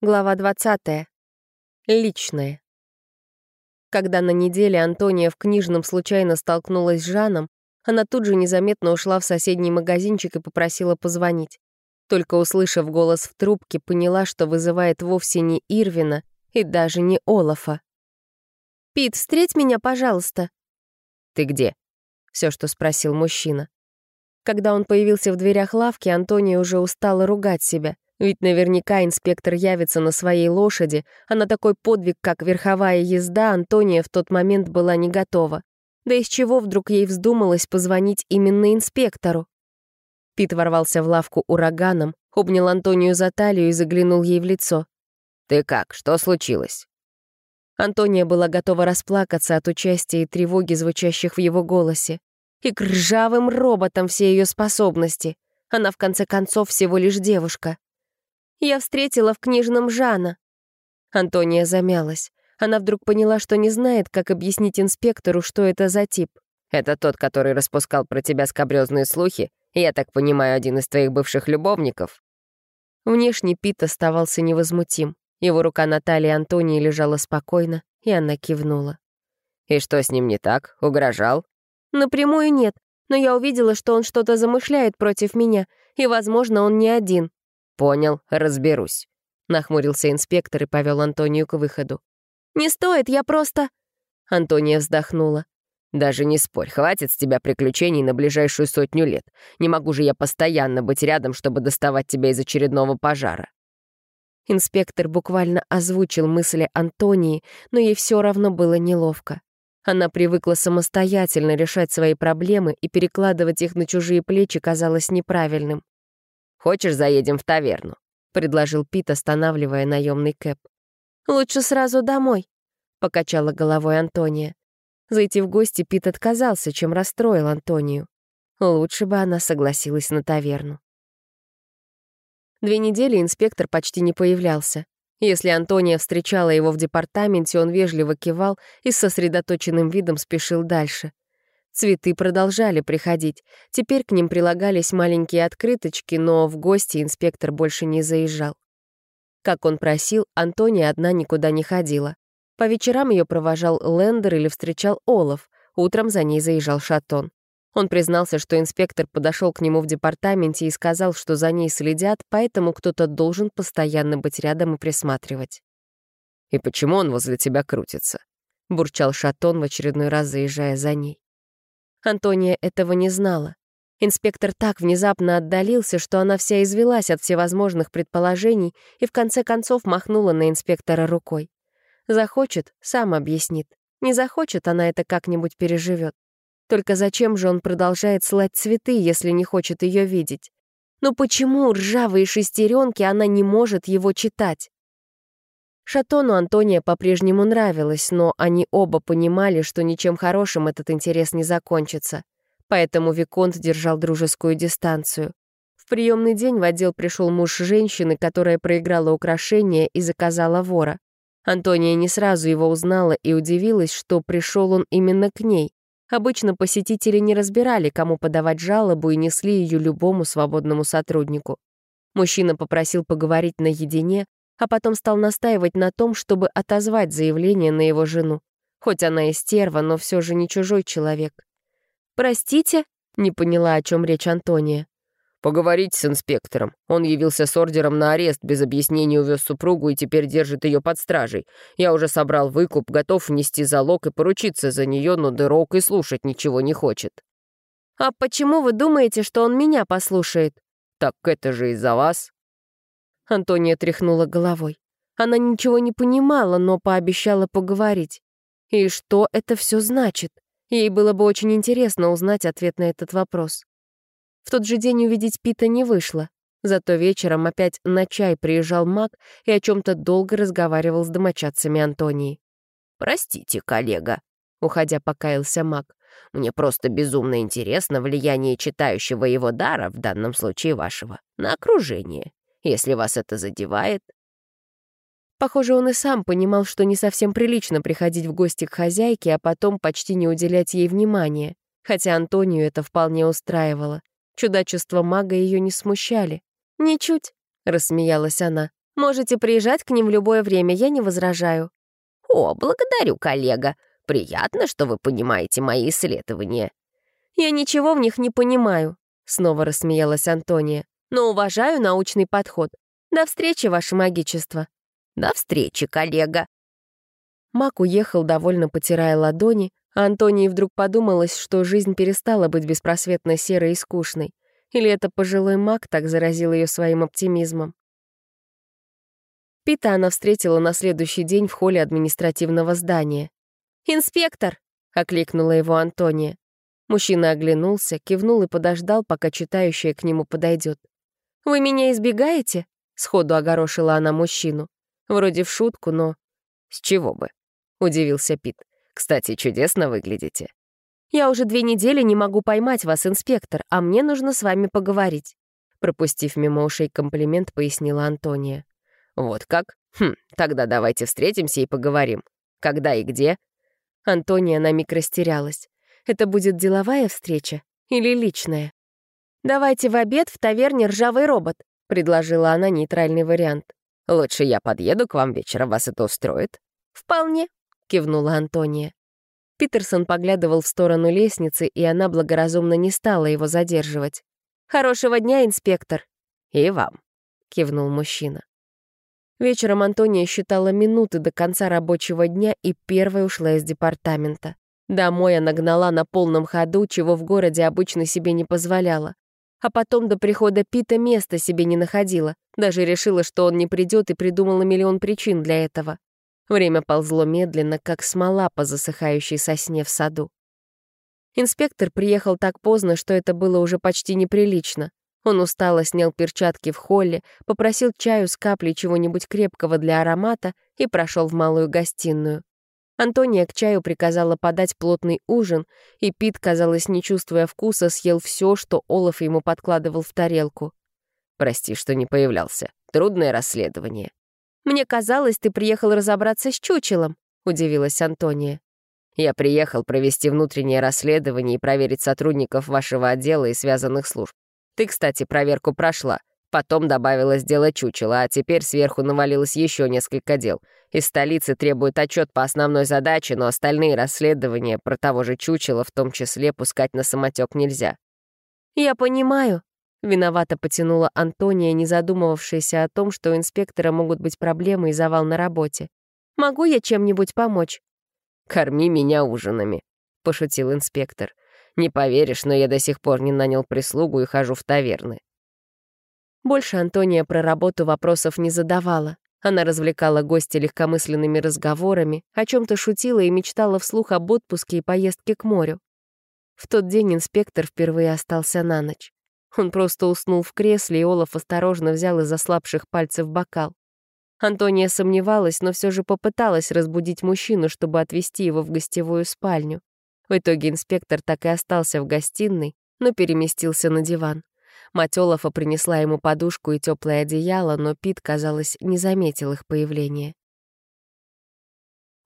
Глава 20. Личное. Когда на неделе Антония в книжном случайно столкнулась с Жаном, она тут же незаметно ушла в соседний магазинчик и попросила позвонить. Только услышав голос в трубке, поняла, что вызывает вовсе не Ирвина и даже не Олафа. «Пит, встреть меня, пожалуйста». «Ты где?» — все, что спросил мужчина. Когда он появился в дверях лавки, Антония уже устала ругать себя — ведь наверняка инспектор явится на своей лошади, а на такой подвиг, как верховая езда, Антония в тот момент была не готова. Да из чего вдруг ей вздумалось позвонить именно инспектору? Пит ворвался в лавку ураганом, обнял Антонию за талию и заглянул ей в лицо. «Ты как? Что случилось?» Антония была готова расплакаться от участия и тревоги, звучащих в его голосе. И к ржавым роботам все ее способности. Она, в конце концов, всего лишь девушка. Я встретила в книжном Жана». Антония замялась. Она вдруг поняла, что не знает, как объяснить инспектору, что это за тип. «Это тот, который распускал про тебя скобрёзные слухи? Я так понимаю, один из твоих бывших любовников?» Внешне Пит оставался невозмутим. Его рука на талии Антонии лежала спокойно, и она кивнула. «И что с ним не так? Угрожал?» «Напрямую нет, но я увидела, что он что-то замышляет против меня, и, возможно, он не один. «Понял, разберусь», — нахмурился инспектор и повел Антонию к выходу. «Не стоит, я просто...» Антония вздохнула. «Даже не спорь, хватит с тебя приключений на ближайшую сотню лет. Не могу же я постоянно быть рядом, чтобы доставать тебя из очередного пожара». Инспектор буквально озвучил мысли Антонии, но ей все равно было неловко. Она привыкла самостоятельно решать свои проблемы, и перекладывать их на чужие плечи казалось неправильным. Хочешь, заедем в таверну?» — предложил Пит, останавливая наемный кэп. «Лучше сразу домой», — покачала головой Антония. Зайти в гости Пит отказался, чем расстроил Антонию. Лучше бы она согласилась на таверну. Две недели инспектор почти не появлялся. Если Антония встречала его в департаменте, он вежливо кивал и с сосредоточенным видом спешил дальше. Цветы продолжали приходить. Теперь к ним прилагались маленькие открыточки, но в гости инспектор больше не заезжал. Как он просил, Антония одна никуда не ходила. По вечерам ее провожал Лендер или встречал Олаф, утром за ней заезжал Шатон. Он признался, что инспектор подошел к нему в департаменте и сказал, что за ней следят, поэтому кто-то должен постоянно быть рядом и присматривать. «И почему он возле тебя крутится?» — бурчал Шатон в очередной раз, заезжая за ней. Антония этого не знала. Инспектор так внезапно отдалился, что она вся извелась от всевозможных предположений и в конце концов махнула на инспектора рукой. Захочет — сам объяснит. Не захочет, она это как-нибудь переживет. Только зачем же он продолжает слать цветы, если не хочет ее видеть? Но почему ржавые шестеренки она не может его читать? Шатону Антония по-прежнему нравилась, но они оба понимали, что ничем хорошим этот интерес не закончится. Поэтому Виконт держал дружескую дистанцию. В приемный день в отдел пришел муж женщины, которая проиграла украшение и заказала вора. Антония не сразу его узнала и удивилась, что пришел он именно к ней. Обычно посетители не разбирали, кому подавать жалобу и несли ее любому свободному сотруднику. Мужчина попросил поговорить наедине, а потом стал настаивать на том, чтобы отозвать заявление на его жену. Хоть она и стерва, но все же не чужой человек. «Простите?» — не поняла, о чем речь Антония. «Поговорить с инспектором. Он явился с ордером на арест, без объяснений увез супругу и теперь держит ее под стражей. Я уже собрал выкуп, готов внести залог и поручиться за нее, но Дырок и слушать ничего не хочет». «А почему вы думаете, что он меня послушает?» «Так это же из-за вас», Антония тряхнула головой. Она ничего не понимала, но пообещала поговорить. И что это все значит? Ей было бы очень интересно узнать ответ на этот вопрос. В тот же день увидеть Пита не вышло. Зато вечером опять на чай приезжал маг и о чем то долго разговаривал с домочадцами Антонии. «Простите, коллега», — уходя покаялся маг. «Мне просто безумно интересно влияние читающего его дара, в данном случае вашего, на окружение если вас это задевает». Похоже, он и сам понимал, что не совсем прилично приходить в гости к хозяйке, а потом почти не уделять ей внимания, хотя Антонию это вполне устраивало. Чудачества мага ее не смущали. «Ничуть», — рассмеялась она. Можете приезжать к ним в любое время, я не возражаю». «О, благодарю, коллега. Приятно, что вы понимаете мои исследования». «Я ничего в них не понимаю», — снова рассмеялась Антония. «Но уважаю научный подход. До встречи, ваше магичество». «До встречи, коллега». Мак уехал, довольно потирая ладони, а Антонии вдруг подумалось, что жизнь перестала быть беспросветно серой и скучной. Или это пожилой маг так заразил ее своим оптимизмом? Пита она встретила на следующий день в холле административного здания. «Инспектор!» — окликнула его Антония. Мужчина оглянулся, кивнул и подождал, пока читающая к нему подойдет. «Вы меня избегаете?» — сходу огорошила она мужчину. Вроде в шутку, но... «С чего бы?» — удивился Пит. «Кстати, чудесно выглядите». «Я уже две недели не могу поймать вас, инспектор, а мне нужно с вами поговорить», пропустив мимо ушей комплимент, пояснила Антония. «Вот как? Хм, тогда давайте встретимся и поговорим. Когда и где?» Антония на миг растерялась. «Это будет деловая встреча или личная?» «Давайте в обед в таверне «Ржавый робот», — предложила она нейтральный вариант. «Лучше я подъеду к вам вечером, вас это устроит?» «Вполне», — кивнула Антония. Питерсон поглядывал в сторону лестницы, и она благоразумно не стала его задерживать. «Хорошего дня, инспектор!» «И вам», — кивнул мужчина. Вечером Антония считала минуты до конца рабочего дня и первой ушла из департамента. Домой она гнала на полном ходу, чего в городе обычно себе не позволяла. А потом до прихода Пита места себе не находила, даже решила, что он не придет и придумала миллион причин для этого. Время ползло медленно, как смола по засыхающей сосне в саду. Инспектор приехал так поздно, что это было уже почти неприлично. Он устало снял перчатки в холле, попросил чаю с каплей чего-нибудь крепкого для аромата и прошел в малую гостиную. Антония к чаю приказала подать плотный ужин, и Пит, казалось, не чувствуя вкуса, съел все, что Олаф ему подкладывал в тарелку. «Прости, что не появлялся. Трудное расследование». «Мне казалось, ты приехал разобраться с чучелом», — удивилась Антония. «Я приехал провести внутреннее расследование и проверить сотрудников вашего отдела и связанных служб. Ты, кстати, проверку прошла. Потом добавилось дело чучела, а теперь сверху навалилось еще несколько дел. Из столицы требуют отчет по основной задаче, но остальные расследования про того же чучела в том числе пускать на самотек нельзя. «Я понимаю», — виновато потянула Антония, не задумывавшаяся о том, что у инспектора могут быть проблемы и завал на работе. «Могу я чем-нибудь помочь?» «Корми меня ужинами», — пошутил инспектор. Не поверишь, но я до сих пор не нанял прислугу и хожу в таверны. Больше Антония про работу вопросов не задавала. Она развлекала гостя легкомысленными разговорами, о чем то шутила и мечтала вслух об отпуске и поездке к морю. В тот день инспектор впервые остался на ночь. Он просто уснул в кресле, и Олаф осторожно взял из ослабших пальцев бокал. Антония сомневалась, но все же попыталась разбудить мужчину, чтобы отвезти его в гостевую спальню. В итоге инспектор так и остался в гостиной, но переместился на диван. Мать Олафа принесла ему подушку и теплое одеяло, но Пит, казалось, не заметил их появления.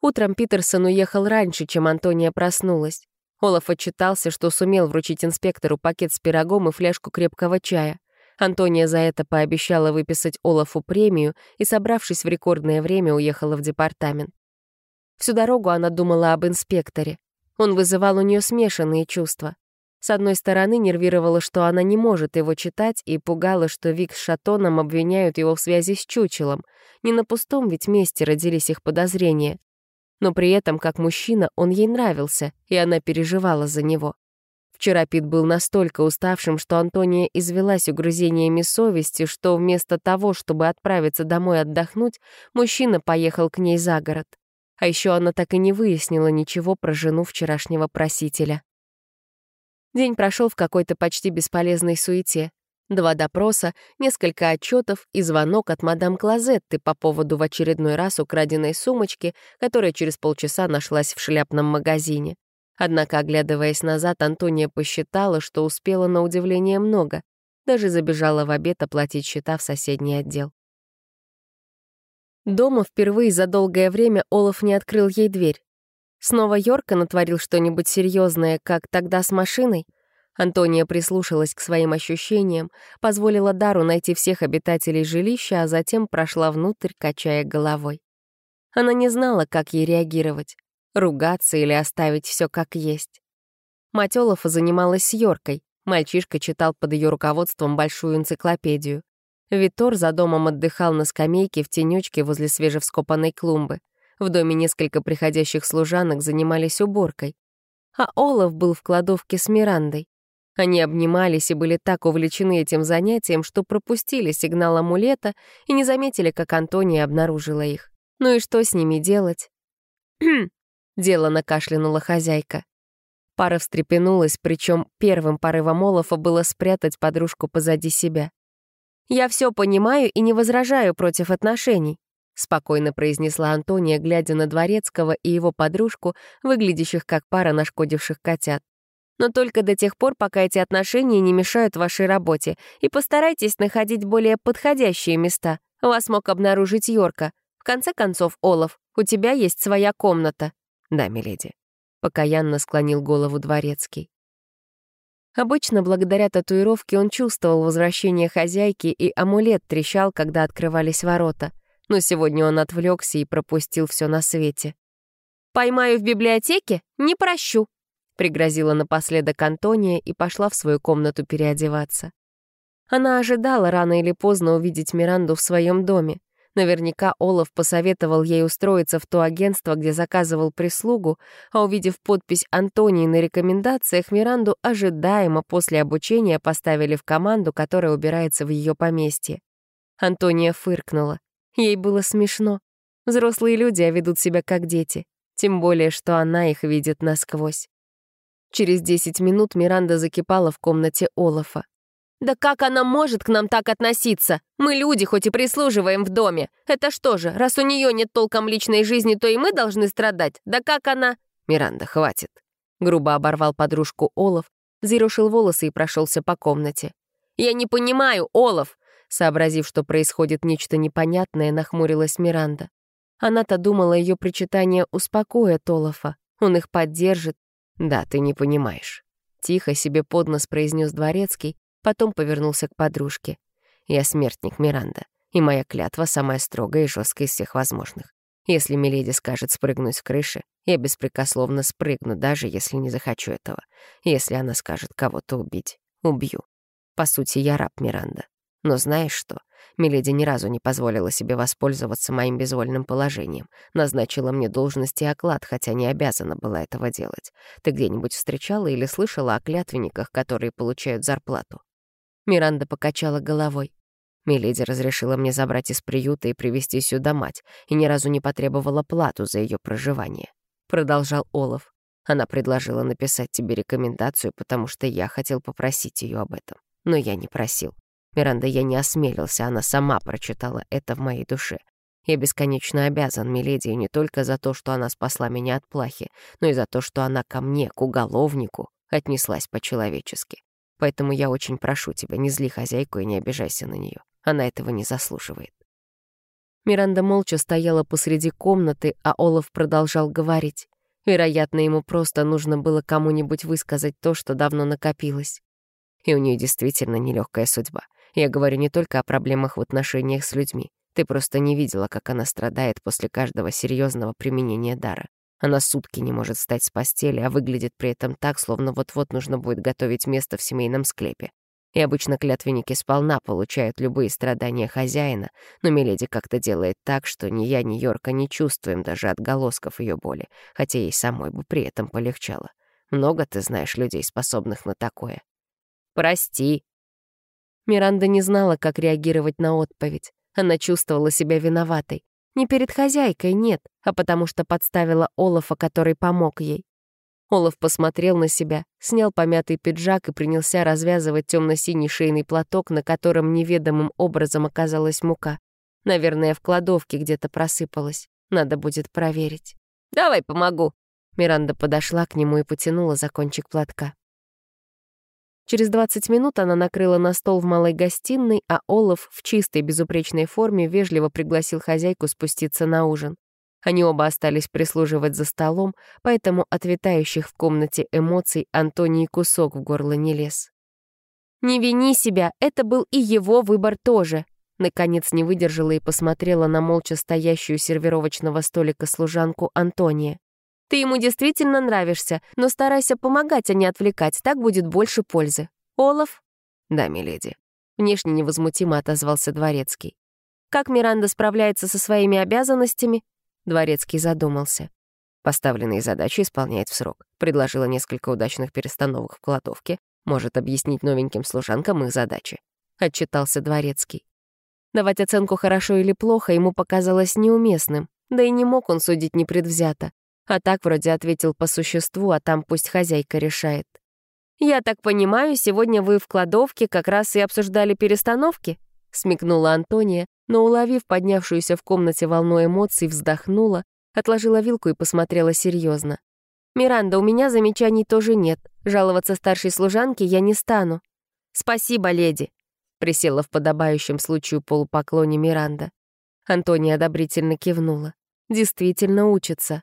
Утром Питерсон уехал раньше, чем Антония проснулась. Олаф отчитался, что сумел вручить инспектору пакет с пирогом и фляжку крепкого чая. Антония за это пообещала выписать Олафу премию и, собравшись в рекордное время, уехала в департамент. Всю дорогу она думала об инспекторе. Он вызывал у нее смешанные чувства. С одной стороны, нервировало, что она не может его читать, и пугало, что Вик с Шатоном обвиняют его в связи с чучелом. Не на пустом ведь месте родились их подозрения. Но при этом, как мужчина, он ей нравился, и она переживала за него. Вчера Пит был настолько уставшим, что Антония извелась угрызениями совести, что вместо того, чтобы отправиться домой отдохнуть, мужчина поехал к ней за город. А еще она так и не выяснила ничего про жену вчерашнего просителя. День прошел в какой-то почти бесполезной суете. Два допроса, несколько отчетов и звонок от мадам Клозетты по поводу в очередной раз украденной сумочки, которая через полчаса нашлась в шляпном магазине. Однако, оглядываясь назад, Антония посчитала, что успела на удивление много. Даже забежала в обед оплатить счета в соседний отдел. Дома впервые за долгое время Олаф не открыл ей дверь. Снова Йорка натворил что-нибудь серьезное, как тогда с машиной. Антония прислушалась к своим ощущениям, позволила Дару найти всех обитателей жилища, а затем прошла внутрь, качая головой. Она не знала, как ей реагировать — ругаться или оставить все как есть. Мать Олафа занималась с Йоркой, мальчишка читал под ее руководством большую энциклопедию. Витор за домом отдыхал на скамейке в тенечке возле свежевскопанной клумбы. В доме несколько приходящих служанок занимались уборкой. А Олаф был в кладовке с Мирандой. Они обнимались и были так увлечены этим занятием, что пропустили сигнал амулета и не заметили, как Антония обнаружила их. Ну и что с ними делать? Дело накашлянула хозяйка. Пара встрепенулась, причем первым порывом Олафа было спрятать подружку позади себя. «Я все понимаю и не возражаю против отношений», — спокойно произнесла Антония, глядя на Дворецкого и его подружку, выглядящих как пара нашкодивших котят но только до тех пор, пока эти отношения не мешают вашей работе, и постарайтесь находить более подходящие места. Вас мог обнаружить Йорка. В конце концов, Олаф, у тебя есть своя комната. Да, миледи. Покаянно склонил голову дворецкий. Обычно, благодаря татуировке, он чувствовал возвращение хозяйки, и амулет трещал, когда открывались ворота. Но сегодня он отвлекся и пропустил все на свете. «Поймаю в библиотеке? Не прощу», Пригрозила напоследок Антония и пошла в свою комнату переодеваться. Она ожидала рано или поздно увидеть Миранду в своем доме. Наверняка Олаф посоветовал ей устроиться в то агентство, где заказывал прислугу, а увидев подпись Антонии на рекомендациях, Миранду ожидаемо после обучения поставили в команду, которая убирается в ее поместье. Антония фыркнула. Ей было смешно. Взрослые люди а ведут себя как дети, тем более, что она их видит насквозь. Через 10 минут Миранда закипала в комнате Олафа. «Да как она может к нам так относиться? Мы люди, хоть и прислуживаем в доме. Это что же, раз у нее нет толком личной жизни, то и мы должны страдать? Да как она...» «Миранда, хватит!» Грубо оборвал подружку Олаф, зерошил волосы и прошелся по комнате. «Я не понимаю, Олаф!» Сообразив, что происходит нечто непонятное, нахмурилась Миранда. Она-то думала, ее причитание успокоит Олафа. Он их поддержит, «Да, ты не понимаешь». Тихо себе под нос произнес дворецкий, потом повернулся к подружке. «Я смертник Миранда, и моя клятва самая строгая и жесткая из всех возможных. Если Миледи скажет спрыгнуть с крыши, я беспрекословно спрыгну, даже если не захочу этого. Если она скажет кого-то убить, убью. По сути, я раб Миранда. Но знаешь что? Миледи ни разу не позволила себе воспользоваться моим безвольным положением. Назначила мне должность и оклад, хотя не обязана была этого делать. Ты где-нибудь встречала или слышала о клятвенниках, которые получают зарплату?» Миранда покачала головой. Миледи разрешила мне забрать из приюта и привести сюда мать, и ни разу не потребовала плату за ее проживание. Продолжал Олаф. Она предложила написать тебе рекомендацию, потому что я хотел попросить ее об этом. Но я не просил. Миранда, я не осмелился, она сама прочитала это в моей душе. Я бесконечно обязан Миледи не только за то, что она спасла меня от плахи, но и за то, что она ко мне, к уголовнику, отнеслась по-человечески. Поэтому я очень прошу тебя, не зли хозяйку и не обижайся на нее. Она этого не заслуживает. Миранда молча стояла посреди комнаты, а Олаф продолжал говорить. Вероятно, ему просто нужно было кому-нибудь высказать то, что давно накопилось. И у нее действительно нелегкая судьба. Я говорю не только о проблемах в отношениях с людьми. Ты просто не видела, как она страдает после каждого серьезного применения дара. Она сутки не может встать с постели, а выглядит при этом так, словно вот-вот нужно будет готовить место в семейном склепе. И обычно клятвенники сполна получают любые страдания хозяина, но Миледи как-то делает так, что ни я, ни Йорка не чувствуем даже отголосков ее боли, хотя ей самой бы при этом полегчало. Много ты знаешь людей, способных на такое. «Прости», Миранда не знала, как реагировать на отповедь. Она чувствовала себя виноватой. Не перед хозяйкой, нет, а потому что подставила Олафа, который помог ей. Олаф посмотрел на себя, снял помятый пиджак и принялся развязывать темно-синий шейный платок, на котором неведомым образом оказалась мука. Наверное, в кладовке где-то просыпалась. Надо будет проверить. «Давай помогу». Миранда подошла к нему и потянула за кончик платка. Через 20 минут она накрыла на стол в малой гостиной, а Олаф в чистой безупречной форме вежливо пригласил хозяйку спуститься на ужин. Они оба остались прислуживать за столом, поэтому от витающих в комнате эмоций Антонии кусок в горло не лез. «Не вини себя, это был и его выбор тоже», Наконец не выдержала и посмотрела на молча стоящую сервировочного столика служанку Антония. «Ты ему действительно нравишься, но старайся помогать, а не отвлекать, так будет больше пользы. Олаф?» «Да, миледи», — внешне невозмутимо отозвался Дворецкий. «Как Миранда справляется со своими обязанностями?» Дворецкий задумался. Поставленные задачи исполняет в срок. Предложила несколько удачных перестановок в кладовке. Может объяснить новеньким служанкам их задачи. Отчитался Дворецкий. Давать оценку хорошо или плохо ему показалось неуместным, да и не мог он судить непредвзято. А так вроде ответил по существу, а там пусть хозяйка решает. «Я так понимаю, сегодня вы в кладовке как раз и обсуждали перестановки?» — смекнула Антония, но, уловив поднявшуюся в комнате волну эмоций, вздохнула, отложила вилку и посмотрела серьезно. «Миранда, у меня замечаний тоже нет. Жаловаться старшей служанке я не стану». «Спасибо, леди», присела в подобающем случаю полупоклоне Миранда. Антония одобрительно кивнула. Действительно учится.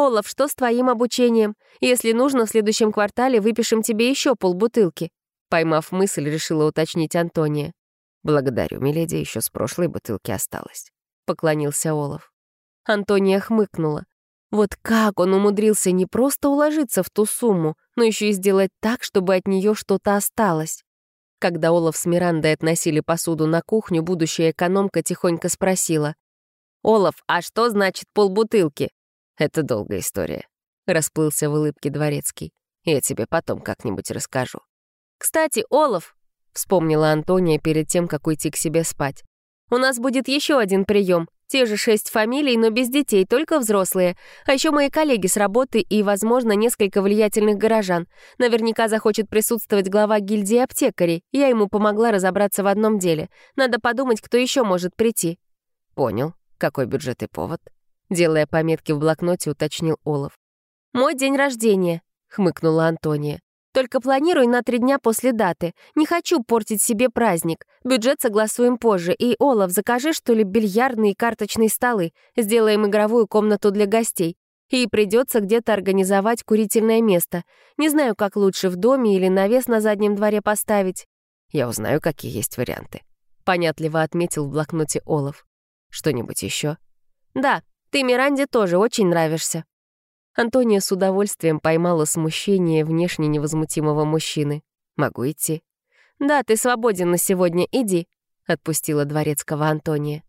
«Олаф, что с твоим обучением? Если нужно, в следующем квартале выпишем тебе еще полбутылки». Поймав мысль, решила уточнить Антония. «Благодарю, миледи, еще с прошлой бутылки осталось», — поклонился Олаф. Антония хмыкнула. Вот как он умудрился не просто уложиться в ту сумму, но еще и сделать так, чтобы от нее что-то осталось. Когда Олаф с Мирандой относили посуду на кухню, будущая экономка тихонько спросила. «Олаф, а что значит полбутылки?» «Это долгая история», — расплылся в улыбке дворецкий. «Я тебе потом как-нибудь расскажу». «Кстати, Олаф», — вспомнила Антония перед тем, как уйти к себе спать. «У нас будет еще один прием. Те же шесть фамилий, но без детей, только взрослые. А еще мои коллеги с работы и, возможно, несколько влиятельных горожан. Наверняка захочет присутствовать глава гильдии аптекарей. Я ему помогла разобраться в одном деле. Надо подумать, кто еще может прийти». «Понял. Какой бюджет и повод?» Делая пометки в блокноте, уточнил Олаф. «Мой день рождения», — хмыкнула Антония. Только планируй на три дня после даты. Не хочу портить себе праздник. Бюджет согласуем позже. И, Олаф, закажи, что ли, бильярдные и карточные столы. Сделаем игровую комнату для гостей. И придется где-то организовать курительное место. Не знаю, как лучше, в доме или навес на заднем дворе поставить. Я узнаю, какие есть варианты. Понятливо отметил в блокноте Олаф. Что-нибудь еще? Да, ты Миранде тоже очень нравишься. Антония с удовольствием поймала смущение внешне невозмутимого мужчины. «Могу идти?» «Да, ты свободен на сегодня, иди», — отпустила дворецкого Антония.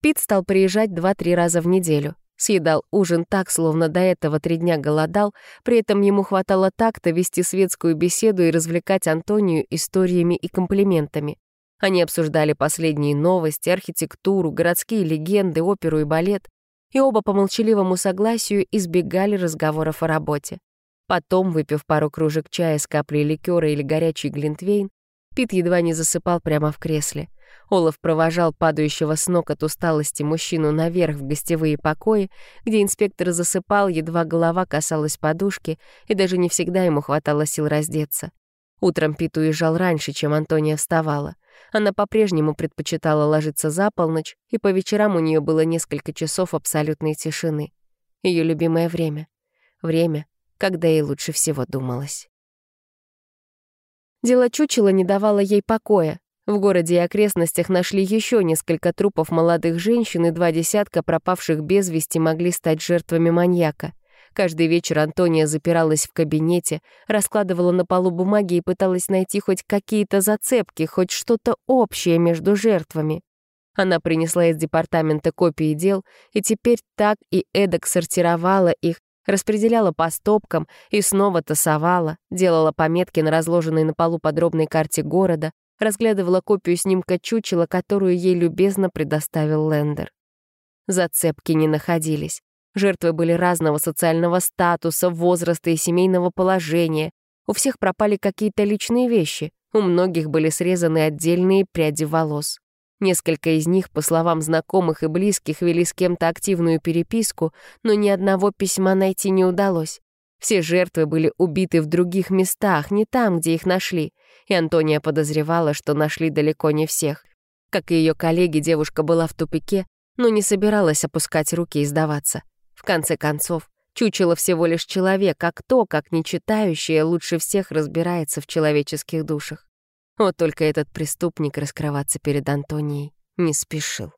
Пит стал приезжать два-три раза в неделю. Съедал ужин так, словно до этого три дня голодал, при этом ему хватало так-то вести светскую беседу и развлекать Антонию историями и комплиментами. Они обсуждали последние новости, архитектуру, городские легенды, оперу и балет и оба по молчаливому согласию избегали разговоров о работе. Потом, выпив пару кружек чая с каплей ликера или горячий глинтвейн, Пит едва не засыпал прямо в кресле. Олаф провожал падающего с ног от усталости мужчину наверх в гостевые покои, где инспектор засыпал, едва голова касалась подушки, и даже не всегда ему хватало сил раздеться. Утром Пит уезжал раньше, чем Антония вставала. Она по-прежнему предпочитала ложиться за полночь, и по вечерам у нее было несколько часов абсолютной тишины. Ее любимое время. Время, когда ей лучше всего думалось. Дело чучела не давало ей покоя. В городе и окрестностях нашли еще несколько трупов молодых женщин, и два десятка пропавших без вести могли стать жертвами маньяка — Каждый вечер Антония запиралась в кабинете, раскладывала на полу бумаги и пыталась найти хоть какие-то зацепки, хоть что-то общее между жертвами. Она принесла из департамента копии дел и теперь так и эдак сортировала их, распределяла по стопкам и снова тасовала, делала пометки на разложенной на полу подробной карте города, разглядывала копию снимка чучела, которую ей любезно предоставил Лендер. Зацепки не находились. Жертвы были разного социального статуса, возраста и семейного положения. У всех пропали какие-то личные вещи, у многих были срезаны отдельные пряди волос. Несколько из них, по словам знакомых и близких, вели с кем-то активную переписку, но ни одного письма найти не удалось. Все жертвы были убиты в других местах, не там, где их нашли, и Антония подозревала, что нашли далеко не всех. Как и ее коллеги, девушка была в тупике, но не собиралась опускать руки и сдаваться. В конце концов, чучело всего лишь человек, а кто, как не читающая, лучше всех разбирается в человеческих душах. Вот только этот преступник раскрываться перед Антонией не спешил.